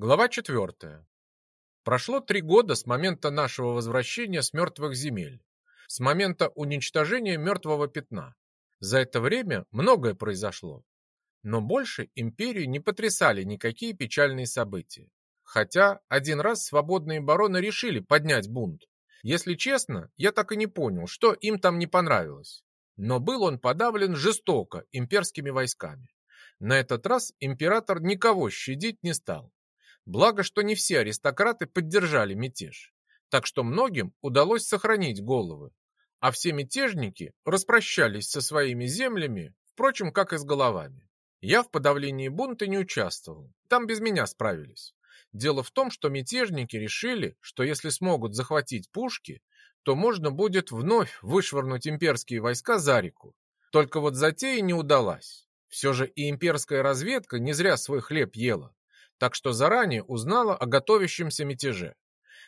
Глава 4. Прошло три года с момента нашего возвращения с мертвых земель, с момента уничтожения мертвого пятна. За это время многое произошло. Но больше империю не потрясали никакие печальные события. Хотя один раз свободные бароны решили поднять бунт. Если честно, я так и не понял, что им там не понравилось. Но был он подавлен жестоко имперскими войсками. На этот раз император никого щадить не стал. Благо, что не все аристократы поддержали мятеж, так что многим удалось сохранить головы, а все мятежники распрощались со своими землями, впрочем, как и с головами. Я в подавлении бунта не участвовал, там без меня справились. Дело в том, что мятежники решили, что если смогут захватить пушки, то можно будет вновь вышвырнуть имперские войска за реку. Только вот затея не удалась. Все же и имперская разведка не зря свой хлеб ела так что заранее узнала о готовящемся мятеже.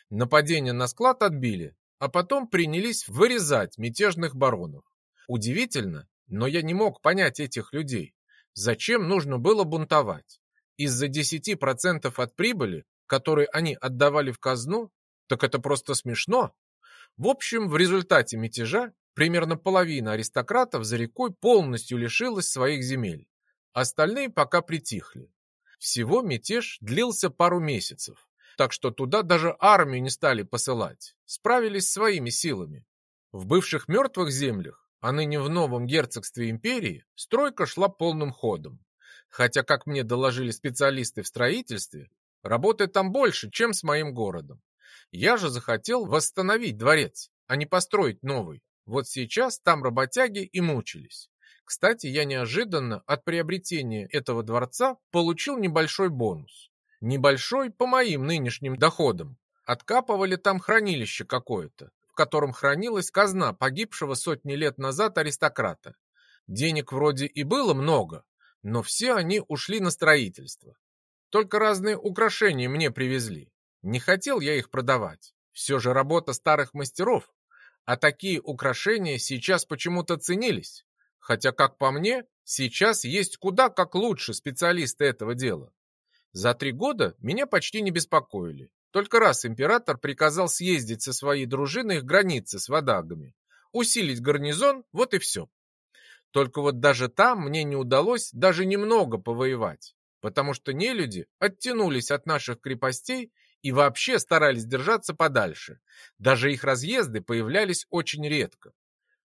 Нападение на склад отбили, а потом принялись вырезать мятежных баронов. Удивительно, но я не мог понять этих людей. Зачем нужно было бунтовать? Из-за 10% от прибыли, которые они отдавали в казну? Так это просто смешно. В общем, в результате мятежа примерно половина аристократов за рекой полностью лишилась своих земель. Остальные пока притихли. Всего мятеж длился пару месяцев, так что туда даже армию не стали посылать, справились своими силами. В бывших мертвых землях, а ныне в новом герцогстве империи, стройка шла полным ходом. Хотя, как мне доложили специалисты в строительстве, работы там больше, чем с моим городом. Я же захотел восстановить дворец, а не построить новый. Вот сейчас там работяги и мучились. Кстати, я неожиданно от приобретения этого дворца получил небольшой бонус. Небольшой по моим нынешним доходам. Откапывали там хранилище какое-то, в котором хранилась казна погибшего сотни лет назад аристократа. Денег вроде и было много, но все они ушли на строительство. Только разные украшения мне привезли. Не хотел я их продавать. Все же работа старых мастеров, а такие украшения сейчас почему-то ценились. Хотя, как по мне, сейчас есть куда как лучше специалисты этого дела. За три года меня почти не беспокоили. Только раз император приказал съездить со своей дружиной к границе с водагами, усилить гарнизон, вот и все. Только вот даже там мне не удалось даже немного повоевать, потому что нелюди оттянулись от наших крепостей и вообще старались держаться подальше. Даже их разъезды появлялись очень редко.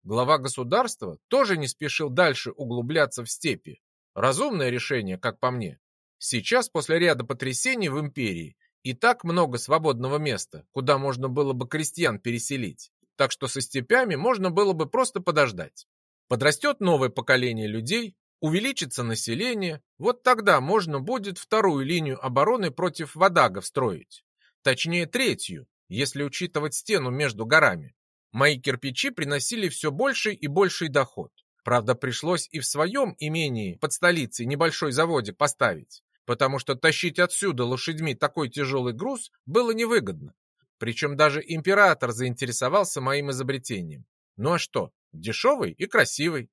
Глава государства тоже не спешил дальше углубляться в степи. Разумное решение, как по мне. Сейчас, после ряда потрясений в империи, и так много свободного места, куда можно было бы крестьян переселить. Так что со степями можно было бы просто подождать. Подрастет новое поколение людей, увеличится население, вот тогда можно будет вторую линию обороны против Вадагов строить. Точнее, третью, если учитывать стену между горами. Мои кирпичи приносили все больший и больший доход. Правда, пришлось и в своем имении под столицей небольшой заводик поставить, потому что тащить отсюда лошадьми такой тяжелый груз было невыгодно. Причем даже император заинтересовался моим изобретением. Ну а что, дешевый и красивый.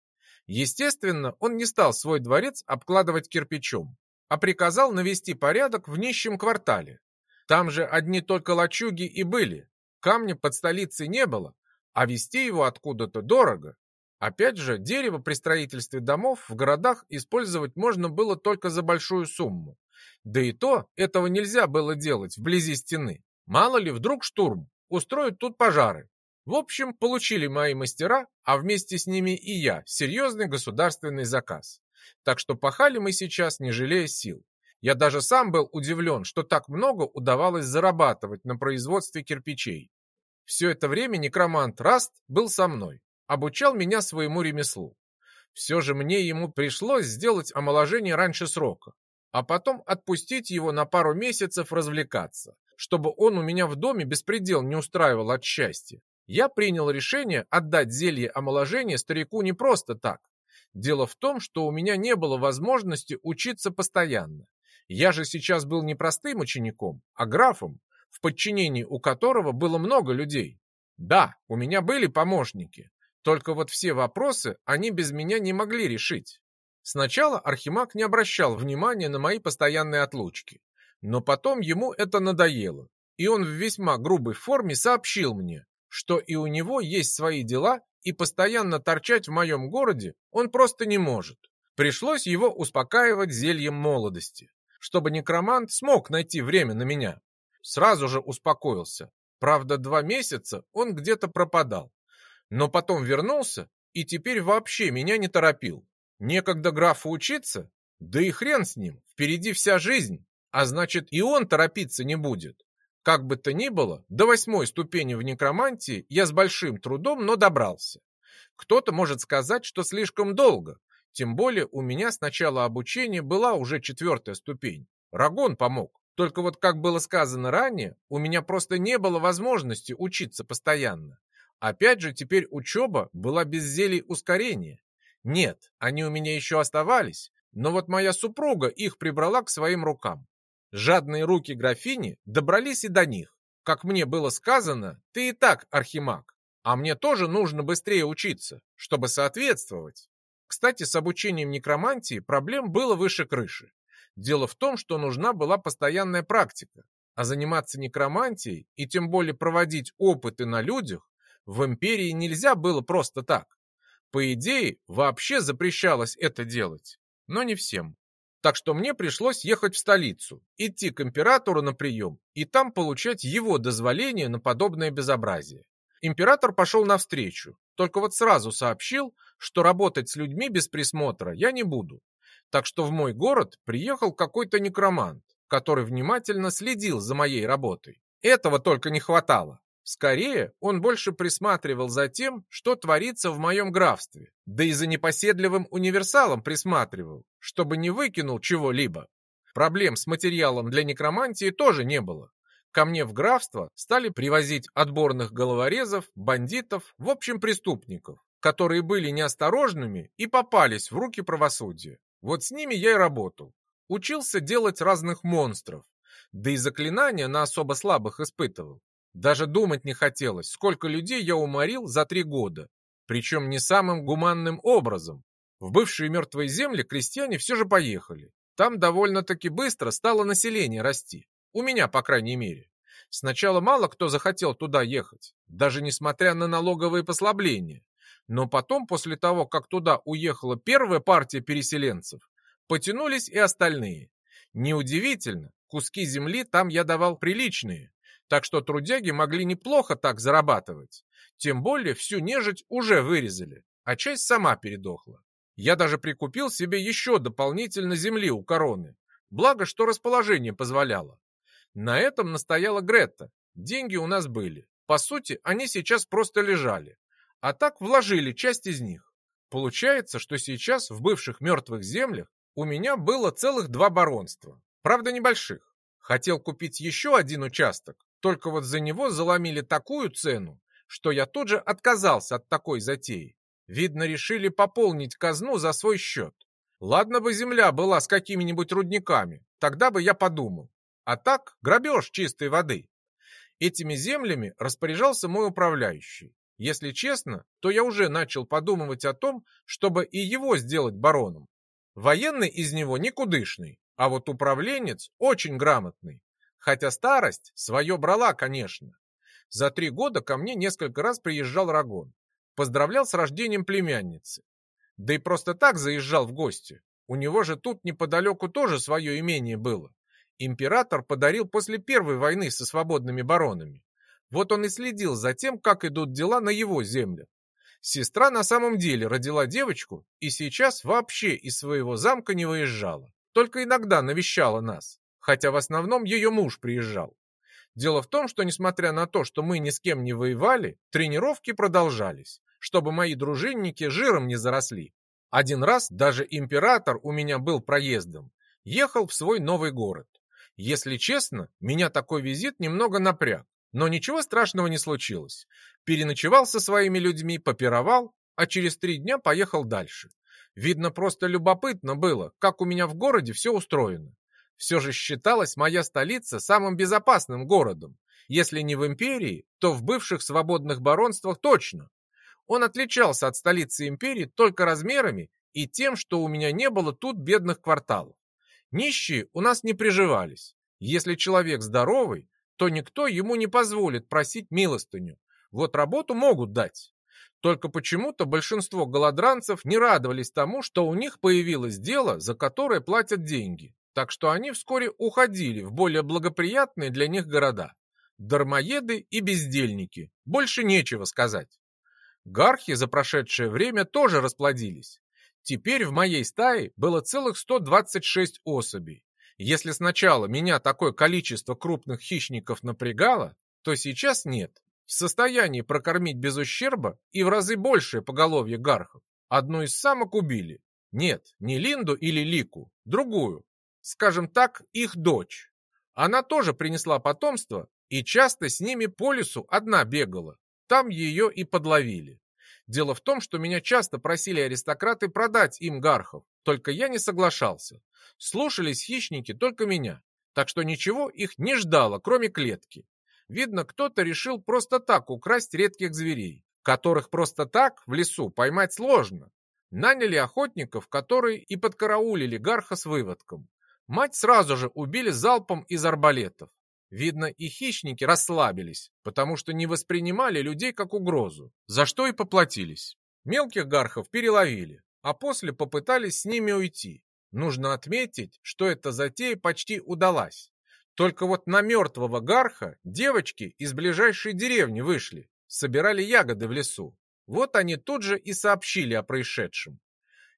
Естественно, он не стал свой дворец обкладывать кирпичом, а приказал навести порядок в нищем квартале. Там же одни только лачуги и были. Камня под столицей не было, а везти его откуда-то дорого. Опять же, дерево при строительстве домов в городах использовать можно было только за большую сумму. Да и то этого нельзя было делать вблизи стены. Мало ли, вдруг штурм, устроят тут пожары. В общем, получили мои мастера, а вместе с ними и я, серьезный государственный заказ. Так что пахали мы сейчас, не жалея сил. Я даже сам был удивлен, что так много удавалось зарабатывать на производстве кирпичей. Все это время некромант Раст был со мной, обучал меня своему ремеслу. Все же мне ему пришлось сделать омоложение раньше срока, а потом отпустить его на пару месяцев развлекаться, чтобы он у меня в доме беспредел не устраивал от счастья. Я принял решение отдать зелье омоложения старику не просто так. Дело в том, что у меня не было возможности учиться постоянно. Я же сейчас был не простым учеником, а графом, в подчинении у которого было много людей. Да, у меня были помощники, только вот все вопросы они без меня не могли решить. Сначала Архимаг не обращал внимания на мои постоянные отлучки. Но потом ему это надоело, и он в весьма грубой форме сообщил мне, что и у него есть свои дела, и постоянно торчать в моем городе он просто не может. Пришлось его успокаивать зельем молодости, чтобы некромант смог найти время на меня. Сразу же успокоился. Правда, два месяца он где-то пропадал. Но потом вернулся и теперь вообще меня не торопил. Некогда графу учиться? Да и хрен с ним, впереди вся жизнь. А значит, и он торопиться не будет. Как бы то ни было, до восьмой ступени в некромантии я с большим трудом, но добрался. Кто-то может сказать, что слишком долго, тем более у меня с начала обучения была уже четвертая ступень. Рагон помог. Только вот, как было сказано ранее, у меня просто не было возможности учиться постоянно. Опять же, теперь учеба была без зелий ускорения. Нет, они у меня еще оставались, но вот моя супруга их прибрала к своим рукам. Жадные руки графини добрались и до них. Как мне было сказано, ты и так архимаг, а мне тоже нужно быстрее учиться, чтобы соответствовать. Кстати, с обучением некромантии проблем было выше крыши. Дело в том, что нужна была постоянная практика, а заниматься некромантией и тем более проводить опыты на людях в империи нельзя было просто так. По идее, вообще запрещалось это делать, но не всем. Так что мне пришлось ехать в столицу, идти к императору на прием и там получать его дозволение на подобное безобразие. Император пошел навстречу, только вот сразу сообщил, что работать с людьми без присмотра я не буду. Так что в мой город приехал какой-то некромант, который внимательно следил за моей работой. Этого только не хватало. Скорее, он больше присматривал за тем, что творится в моем графстве, да и за непоседливым универсалом присматривал, чтобы не выкинул чего-либо. Проблем с материалом для некромантии тоже не было. Ко мне в графство стали привозить отборных головорезов, бандитов, в общем преступников, которые были неосторожными и попались в руки правосудия. Вот с ними я и работал. Учился делать разных монстров, да и заклинания на особо слабых испытывал. Даже думать не хотелось, сколько людей я уморил за три года, причем не самым гуманным образом. В бывшие мертвые земли крестьяне все же поехали. Там довольно-таки быстро стало население расти. У меня, по крайней мере. Сначала мало кто захотел туда ехать, даже несмотря на налоговые послабления. Но потом, после того, как туда уехала первая партия переселенцев, потянулись и остальные. Неудивительно, куски земли там я давал приличные, так что трудяги могли неплохо так зарабатывать. Тем более всю нежить уже вырезали, а часть сама передохла. Я даже прикупил себе еще дополнительно земли у короны, благо что расположение позволяло. На этом настояла Гретта. Деньги у нас были. По сути, они сейчас просто лежали. А так вложили часть из них. Получается, что сейчас в бывших мертвых землях у меня было целых два баронства. Правда, небольших. Хотел купить еще один участок, только вот за него заломили такую цену, что я тут же отказался от такой затеи. Видно, решили пополнить казну за свой счет. Ладно бы земля была с какими-нибудь рудниками, тогда бы я подумал. А так грабеж чистой воды. Этими землями распоряжался мой управляющий. Если честно, то я уже начал подумывать о том, чтобы и его сделать бароном. Военный из него никудышный, а вот управленец очень грамотный. Хотя старость свое брала, конечно. За три года ко мне несколько раз приезжал Рагон. Поздравлял с рождением племянницы. Да и просто так заезжал в гости. У него же тут неподалеку тоже свое имение было император подарил после Первой войны со свободными баронами. Вот он и следил за тем, как идут дела на его землях. Сестра на самом деле родила девочку и сейчас вообще из своего замка не выезжала. Только иногда навещала нас, хотя в основном ее муж приезжал. Дело в том, что несмотря на то, что мы ни с кем не воевали, тренировки продолжались, чтобы мои дружинники жиром не заросли. Один раз даже император у меня был проездом, ехал в свой новый город. Если честно, меня такой визит немного напряг. Но ничего страшного не случилось. Переночевал со своими людьми, попировал, а через три дня поехал дальше. Видно, просто любопытно было, как у меня в городе все устроено. Все же считалась моя столица самым безопасным городом. Если не в империи, то в бывших свободных баронствах точно. Он отличался от столицы империи только размерами и тем, что у меня не было тут бедных кварталов. Нищие у нас не приживались. Если человек здоровый, то никто ему не позволит просить милостыню. Вот работу могут дать. Только почему-то большинство голодранцев не радовались тому, что у них появилось дело, за которое платят деньги. Так что они вскоре уходили в более благоприятные для них города. Дармоеды и бездельники. Больше нечего сказать. Гархи за прошедшее время тоже расплодились. Теперь в моей стае было целых 126 особей. Если сначала меня такое количество крупных хищников напрягало, то сейчас нет. В состоянии прокормить без ущерба и в разы большее поголовье гархов. Одну из самок убили. Нет, не Линду или Лику, другую. Скажем так, их дочь. Она тоже принесла потомство и часто с ними по лесу одна бегала. Там ее и подловили. Дело в том, что меня часто просили аристократы продать им гархов, только я не соглашался. Слушались хищники только меня, так что ничего их не ждало, кроме клетки. Видно, кто-то решил просто так украсть редких зверей, которых просто так в лесу поймать сложно. Наняли охотников, которые и подкараулили гарха с выводком. Мать сразу же убили залпом из арбалетов. Видно, и хищники расслабились, потому что не воспринимали людей как угрозу, за что и поплатились. Мелких гархов переловили, а после попытались с ними уйти. Нужно отметить, что эта затея почти удалась. Только вот на мертвого гарха девочки из ближайшей деревни вышли, собирали ягоды в лесу. Вот они тут же и сообщили о происшедшем.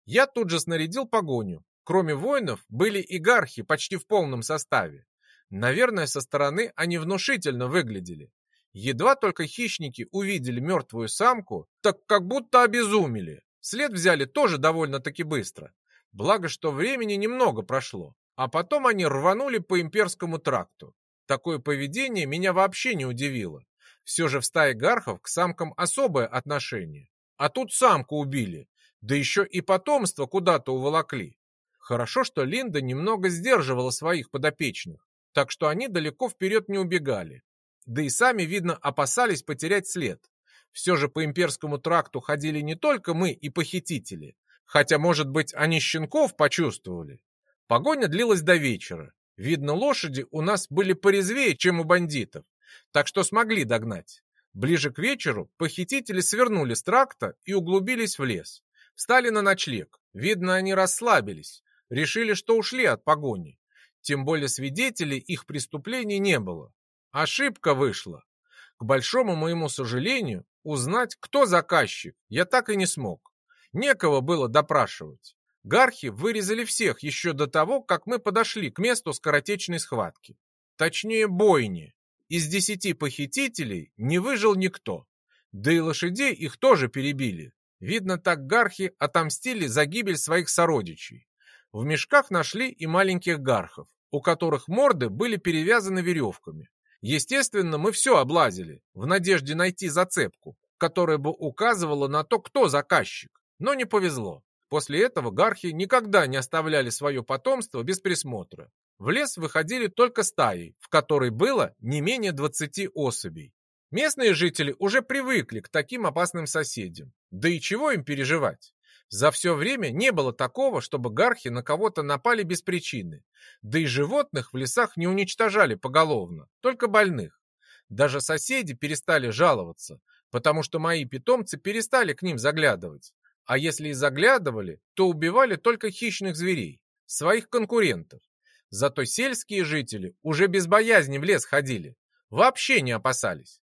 Я тут же снарядил погоню. Кроме воинов были и гархи почти в полном составе. Наверное, со стороны они внушительно выглядели. Едва только хищники увидели мертвую самку, так как будто обезумели. След взяли тоже довольно-таки быстро. Благо, что времени немного прошло. А потом они рванули по имперскому тракту. Такое поведение меня вообще не удивило. Все же в стае гархов к самкам особое отношение. А тут самку убили, да еще и потомство куда-то уволокли. Хорошо, что Линда немного сдерживала своих подопечных так что они далеко вперед не убегали. Да и сами, видно, опасались потерять след. Все же по имперскому тракту ходили не только мы и похитители, хотя, может быть, они щенков почувствовали. Погоня длилась до вечера. Видно, лошади у нас были порезвее, чем у бандитов, так что смогли догнать. Ближе к вечеру похитители свернули с тракта и углубились в лес. Встали на ночлег. Видно, они расслабились, решили, что ушли от погони. Тем более свидетелей их преступлений не было. Ошибка вышла. К большому моему сожалению, узнать, кто заказчик, я так и не смог. Некого было допрашивать. Гархи вырезали всех еще до того, как мы подошли к месту скоротечной схватки. Точнее, бойни. Из десяти похитителей не выжил никто. Да и лошадей их тоже перебили. Видно, так гархи отомстили за гибель своих сородичей. В мешках нашли и маленьких гархов, у которых морды были перевязаны веревками. Естественно, мы все облазили, в надежде найти зацепку, которая бы указывала на то, кто заказчик. Но не повезло. После этого гархи никогда не оставляли свое потомство без присмотра. В лес выходили только стаи, в которой было не менее 20 особей. Местные жители уже привыкли к таким опасным соседям. Да и чего им переживать? За все время не было такого, чтобы гархи на кого-то напали без причины. Да и животных в лесах не уничтожали поголовно, только больных. Даже соседи перестали жаловаться, потому что мои питомцы перестали к ним заглядывать. А если и заглядывали, то убивали только хищных зверей, своих конкурентов. Зато сельские жители уже без боязни в лес ходили, вообще не опасались.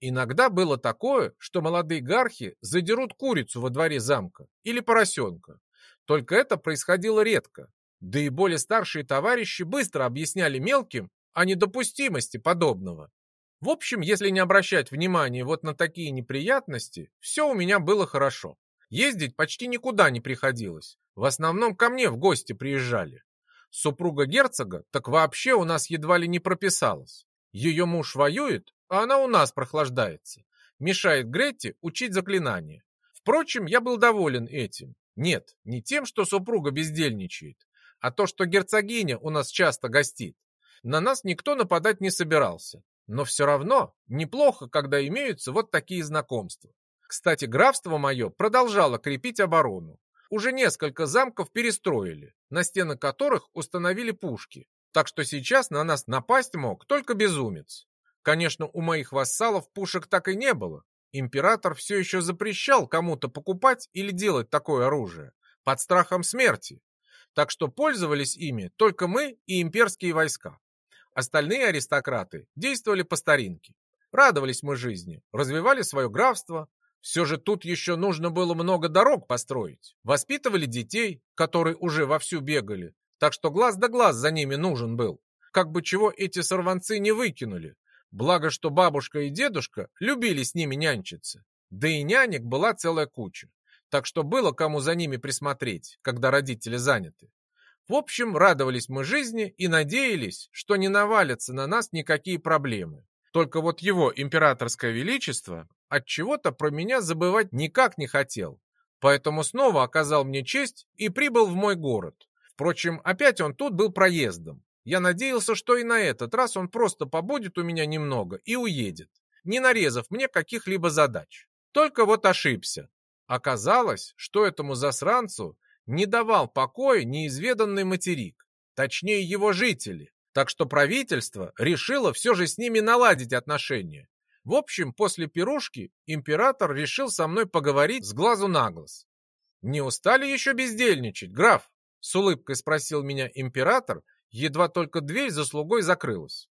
Иногда было такое, что молодые гархи задерут курицу во дворе замка или поросенка. Только это происходило редко. Да и более старшие товарищи быстро объясняли мелким о недопустимости подобного. В общем, если не обращать внимания вот на такие неприятности, все у меня было хорошо. Ездить почти никуда не приходилось. В основном ко мне в гости приезжали. Супруга герцога так вообще у нас едва ли не прописалась. Ее муж воюет, а она у нас прохлаждается. Мешает Гретте учить заклинания. Впрочем, я был доволен этим. Нет, не тем, что супруга бездельничает, а то, что герцогиня у нас часто гостит. На нас никто нападать не собирался. Но все равно неплохо, когда имеются вот такие знакомства. Кстати, графство мое продолжало крепить оборону. Уже несколько замков перестроили, на стены которых установили пушки. Так что сейчас на нас напасть мог только безумец. Конечно, у моих вассалов пушек так и не было. Император все еще запрещал кому-то покупать или делать такое оружие под страхом смерти. Так что пользовались ими только мы и имперские войска. Остальные аристократы действовали по старинке. Радовались мы жизни, развивали свое графство. Все же тут еще нужно было много дорог построить. Воспитывали детей, которые уже вовсю бегали. Так что глаз да глаз за ними нужен был. Как бы чего эти сорванцы не выкинули. Благо, что бабушка и дедушка любили с ними нянчиться. Да и нянек была целая куча. Так что было кому за ними присмотреть, когда родители заняты. В общем, радовались мы жизни и надеялись, что не навалятся на нас никакие проблемы. Только вот его императорское величество от чего-то про меня забывать никак не хотел. Поэтому снова оказал мне честь и прибыл в мой город. Впрочем, опять он тут был проездом. Я надеялся, что и на этот раз он просто побудет у меня немного и уедет, не нарезав мне каких-либо задач. Только вот ошибся. Оказалось, что этому засранцу не давал покоя неизведанный материк, точнее его жители, так что правительство решило все же с ними наладить отношения. В общем, после пирушки император решил со мной поговорить с глазу на глаз. «Не устали еще бездельничать, граф?» — с улыбкой спросил меня император, едва только дверь за слугой закрылась.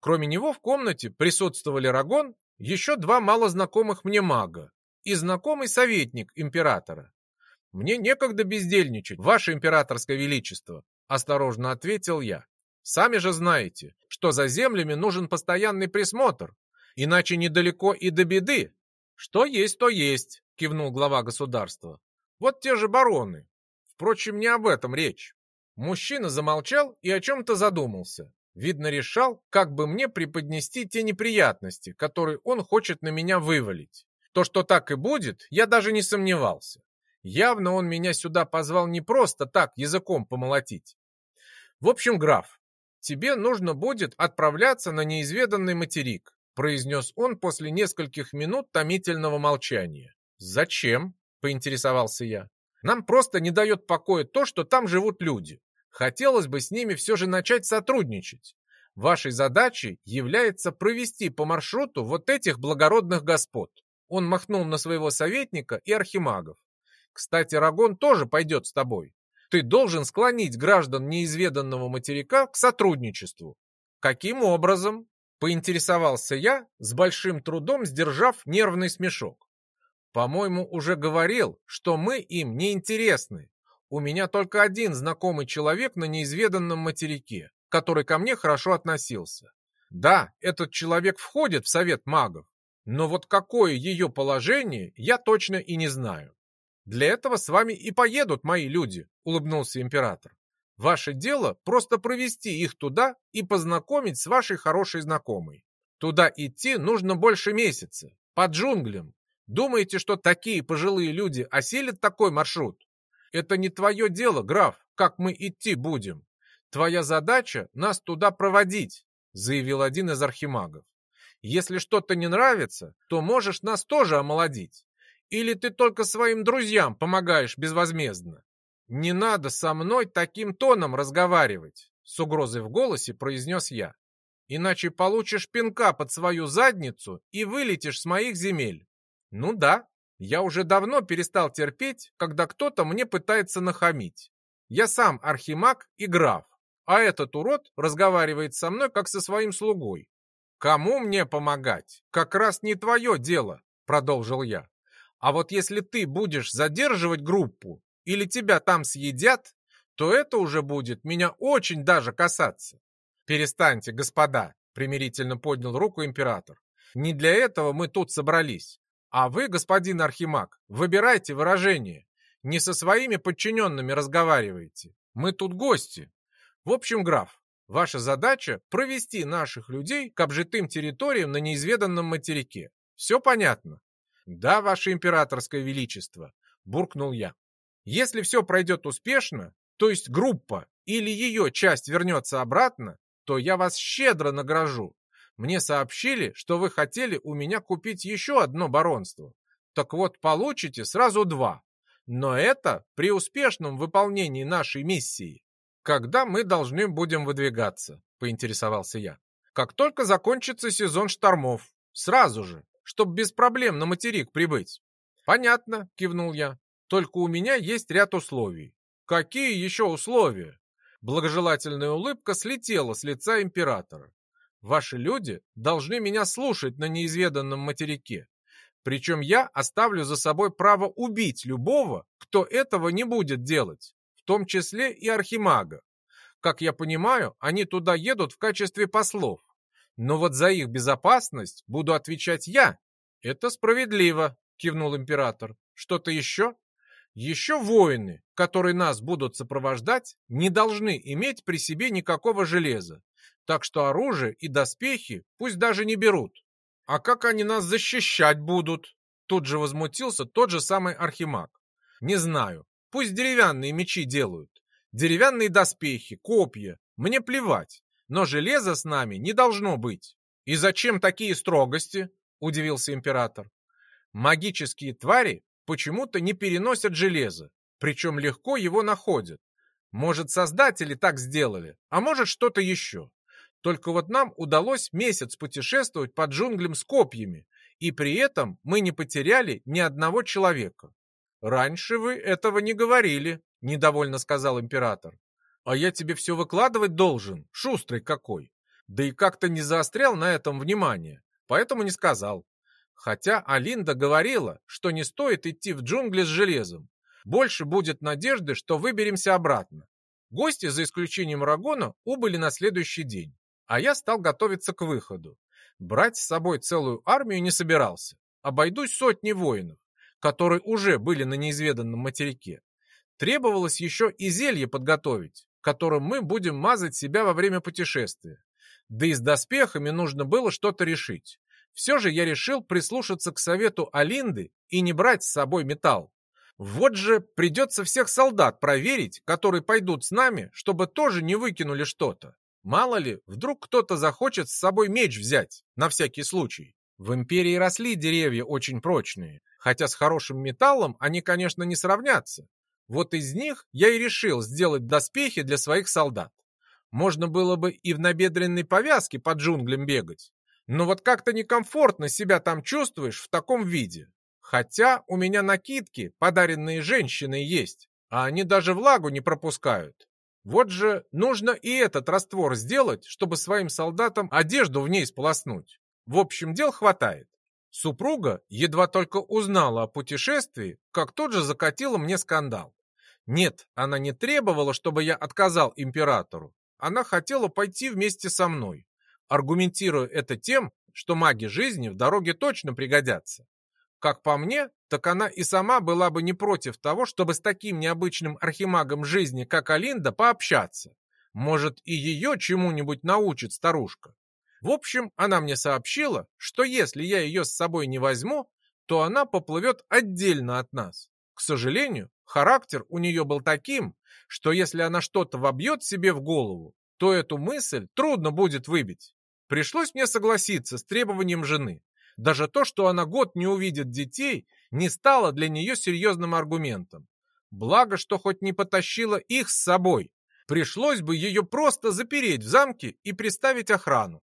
Кроме него в комнате присутствовали Рагон, еще два малознакомых мне мага и знакомый советник императора. «Мне некогда бездельничать, ваше императорское величество», — осторожно ответил я. «Сами же знаете, что за землями нужен постоянный присмотр, иначе недалеко и до беды». «Что есть, то есть», — кивнул глава государства. «Вот те же бароны. Впрочем, не об этом речь». Мужчина замолчал и о чем-то задумался. Видно, решал, как бы мне преподнести те неприятности, которые он хочет на меня вывалить. То, что так и будет, я даже не сомневался. Явно он меня сюда позвал не просто так языком помолотить. В общем, граф, тебе нужно будет отправляться на неизведанный материк, произнес он после нескольких минут томительного молчания. Зачем? поинтересовался я. Нам просто не дает покоя то, что там живут люди. Хотелось бы с ними все же начать сотрудничать. Вашей задачей является провести по маршруту вот этих благородных господ. Он махнул на своего советника и архимагов. Кстати, Рагон тоже пойдет с тобой. Ты должен склонить граждан неизведанного материка к сотрудничеству. Каким образом? Поинтересовался я, с большим трудом сдержав нервный смешок. По-моему, уже говорил, что мы им не интересны. У меня только один знакомый человек на неизведанном материке, который ко мне хорошо относился. Да, этот человек входит в совет магов, но вот какое ее положение, я точно и не знаю. Для этого с вами и поедут мои люди, улыбнулся император. Ваше дело просто провести их туда и познакомить с вашей хорошей знакомой. Туда идти нужно больше месяца, по джунглям. Думаете, что такие пожилые люди осилят такой маршрут? Это не твое дело, граф, как мы идти будем. Твоя задача нас туда проводить, заявил один из архимагов. Если что-то не нравится, то можешь нас тоже омолодить. Или ты только своим друзьям помогаешь безвозмездно? Не надо со мной таким тоном разговаривать, с угрозой в голосе произнес я. Иначе получишь пинка под свою задницу и вылетишь с моих земель. Ну да, я уже давно перестал терпеть, когда кто-то мне пытается нахамить. Я сам архимаг и граф, а этот урод разговаривает со мной, как со своим слугой. «Кому мне помогать? Как раз не твое дело», — продолжил я. «А вот если ты будешь задерживать группу или тебя там съедят, то это уже будет меня очень даже касаться». «Перестаньте, господа», — примирительно поднял руку император. «Не для этого мы тут собрались. А вы, господин Архимаг, выбирайте выражение. Не со своими подчиненными разговаривайте. Мы тут гости. В общем, граф, Ваша задача – провести наших людей к обжитым территориям на неизведанном материке. Все понятно? Да, ваше императорское величество, буркнул я. Если все пройдет успешно, то есть группа или ее часть вернется обратно, то я вас щедро награжу. Мне сообщили, что вы хотели у меня купить еще одно баронство. Так вот, получите сразу два. Но это при успешном выполнении нашей миссии. Когда мы должны будем выдвигаться? Поинтересовался я. Как только закончится сезон штормов. Сразу же, чтобы без проблем на материк прибыть. Понятно, кивнул я. Только у меня есть ряд условий. Какие еще условия? Благожелательная улыбка слетела с лица императора. Ваши люди должны меня слушать на неизведанном материке. Причем я оставлю за собой право убить любого, кто этого не будет делать, в том числе и архимага. Как я понимаю, они туда едут в качестве послов. Но вот за их безопасность буду отвечать я. Это справедливо, кивнул император. Что-то еще? Еще воины, которые нас будут сопровождать, не должны иметь при себе никакого железа. Так что оружие и доспехи пусть даже не берут. А как они нас защищать будут? Тут же возмутился тот же самый архимаг. Не знаю. Пусть деревянные мечи делают. Деревянные доспехи, копья. Мне плевать. Но железа с нами не должно быть. И зачем такие строгости? Удивился император. Магические твари почему-то не переносят железо, причем легко его находят. Может, создатели так сделали, а может, что-то еще. Только вот нам удалось месяц путешествовать по джунглям с копьями, и при этом мы не потеряли ни одного человека. Раньше вы этого не говорили, недовольно сказал император. А я тебе все выкладывать должен, шустрый какой. Да и как-то не заострял на этом внимание, поэтому не сказал. Хотя Алинда говорила, что не стоит идти в джунгли с железом. Больше будет надежды, что выберемся обратно. Гости, за исключением Рагона, убыли на следующий день а я стал готовиться к выходу. Брать с собой целую армию не собирался. Обойдусь сотни воинов, которые уже были на неизведанном материке. Требовалось еще и зелье подготовить, которым мы будем мазать себя во время путешествия. Да и с доспехами нужно было что-то решить. Все же я решил прислушаться к совету Алинды и не брать с собой металл. Вот же придется всех солдат проверить, которые пойдут с нами, чтобы тоже не выкинули что-то. Мало ли, вдруг кто-то захочет с собой меч взять, на всякий случай. В империи росли деревья очень прочные, хотя с хорошим металлом они, конечно, не сравнятся. Вот из них я и решил сделать доспехи для своих солдат. Можно было бы и в набедренной повязке под джунглям бегать. Но вот как-то некомфортно себя там чувствуешь в таком виде. Хотя у меня накидки, подаренные женщиной, есть, а они даже влагу не пропускают. Вот же нужно и этот раствор сделать, чтобы своим солдатам одежду в ней сполоснуть. В общем, дел хватает. Супруга едва только узнала о путешествии, как тут же закатила мне скандал. Нет, она не требовала, чтобы я отказал императору. Она хотела пойти вместе со мной, аргументируя это тем, что маги жизни в дороге точно пригодятся. Как по мне, так она и сама была бы не против того, чтобы с таким необычным архимагом жизни, как Алинда, пообщаться. Может, и ее чему-нибудь научит старушка. В общем, она мне сообщила, что если я ее с собой не возьму, то она поплывет отдельно от нас. К сожалению, характер у нее был таким, что если она что-то вобьет себе в голову, то эту мысль трудно будет выбить. Пришлось мне согласиться с требованием жены. Даже то, что она год не увидит детей, не стало для нее серьезным аргументом. Благо, что хоть не потащила их с собой. Пришлось бы ее просто запереть в замке и приставить охрану.